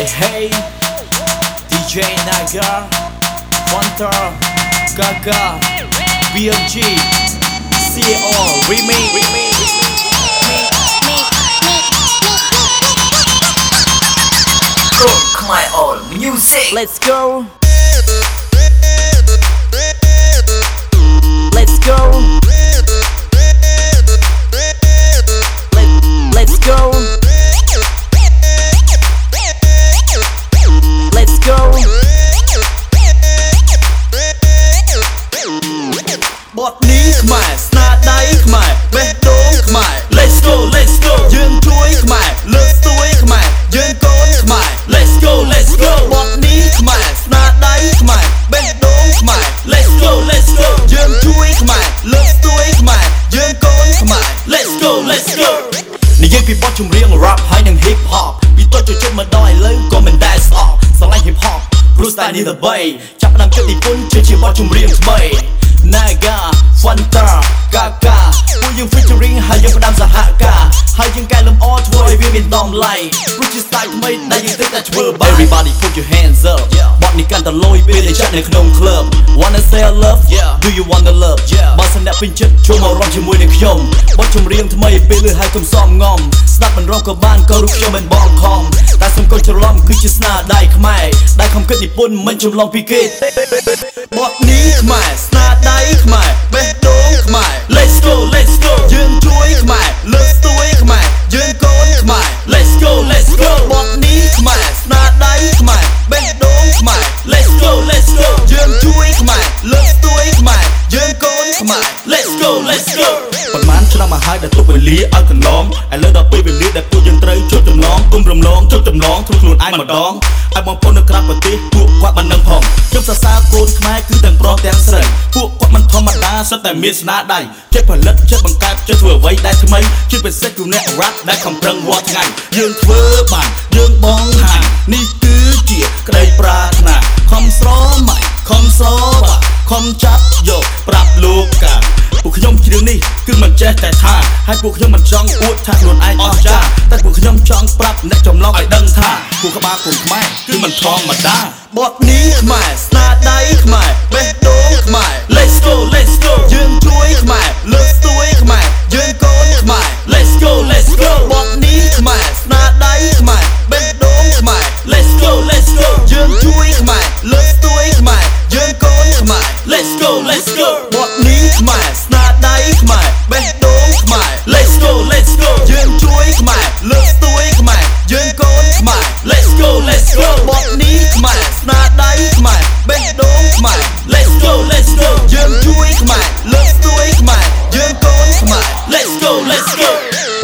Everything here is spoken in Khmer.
Hey hey DJ Naga Fanta Gaga BMG CO Remix Rock my all music. Let's go. Let's go បទនេះខ្មែរស្នាដៃខ្មែរបេះដូងខ្មែរ Let's go Let's go យើងជួយខ្មែរលើកស្ទួយខ្មែរយើងកូនខ្មែរ Let's go Let's go បទនេះខ្មែរស្នាដៃខ្មែរបេះដូងខ្មែរ Let's go Let's go យើងជួយខ្មែរលើកស្ទួយខ្មែរយើងកូនខ្មែរ Let's go Let's go និយាយពីបទចម្រៀង rap ហើយនិង hip hop ពីតូចចូលចិត្តមកដល់ឥឡូវក៏មិនដែលស្អប់ស្រឡាញ់ hip hop ព្រោះ style នេះល្បីចាប់ផ្ដើមចិត្តនិពន្ធជាជាបទចម្រៀងថ្មី Naga Fanta Gaga ពួកយើង featuring ហើយយើងផ្ដើមសហការហើយយើងកែលម្អធ្វើឲ្យវាមានតម្លៃព្រោះជា style ថ្មីដែលយើងទើបតែធ្វើបាន Everybody put your hands up បទនេះកាន់តែលយពេលដែលចាក់នៅក្នុង club Wanna say I love Do you wanna love បើសិនអ្នកពេញចិត្តចូលមករំជាមួយនឹងខ្ញុំបទចម្រៀងថ្មីពេលលឺហើយកុំសំងំស្ដាប់មិនរំក៏បានក៏រូបខ្ញុំមិនបងខំតែសុំកុំច្រឡំគឺជាស្នាដៃខ្មែរដែលខំគិតនិពន្ធមិនចម្លងពីគេបទនេះខ្មែរ ឆ្នាំមកហើយដែលទុកវេលាឲ្យកន្លងឥឡូវដល់ពេលវេលាដែលពួកយើងត្រូវជប់ចំណងគុំរំលងជប់ចំណងធ្វើខ្លួនឯងម្ដងឲ្យបងប្អូននៅក្រៅប្រទេសពួកគាត់បាននឹងផងខ្ញុំសរសើរកូនខ្មែរគឺទាំងប្រុសទាំងស្រីពួកគាត់មិនធម្មតាសុទ្ធតែមានស្នាដៃចិត្តផលិតចិត្តបង្កើតចិត្តធ្វើអ្វីដែលថ្មីជាពិសេសគឺអ្នក rap ដែលខំប្រឹងរាល់ថ្ងៃយើងធ្វើបានយើងបងហាញនេះគឺជាក្តីប្រាថ្នាខំស្រមៃខំស្របាខំចាប់យកប្រាប់លោកកា ពួកខ្ញុំជ្រៀងនេះគឺមិនចេះតែថាហើយពួកខ្ញុំមិនចង់អួតថាខ្លួនឯងអស្ចារ្យតែពួកខ្ញុំចង់ប្រាប់អ្នកចម្លងឲ្យដឹងថាពួកក្បាលគុំខ្មែរគឺមិនធម្មតាបទនេះខ្មែរស្នាដៃខ្មែរបេះដូងខ្មែរ Let's go Let's go យើងជួយខ្មែរលើកស្ទួយខ្មែរយើងកូនខ្មែរ Let's go Let's go បទនេះខ្មែរស្នាដៃខ្មែរបេះដូងខ្មែរ Let's go Let's go យើងជួយខ្មែរលើកស្ទួយខ្មែរយើងកូនខ្មែរ Let's go Let's go go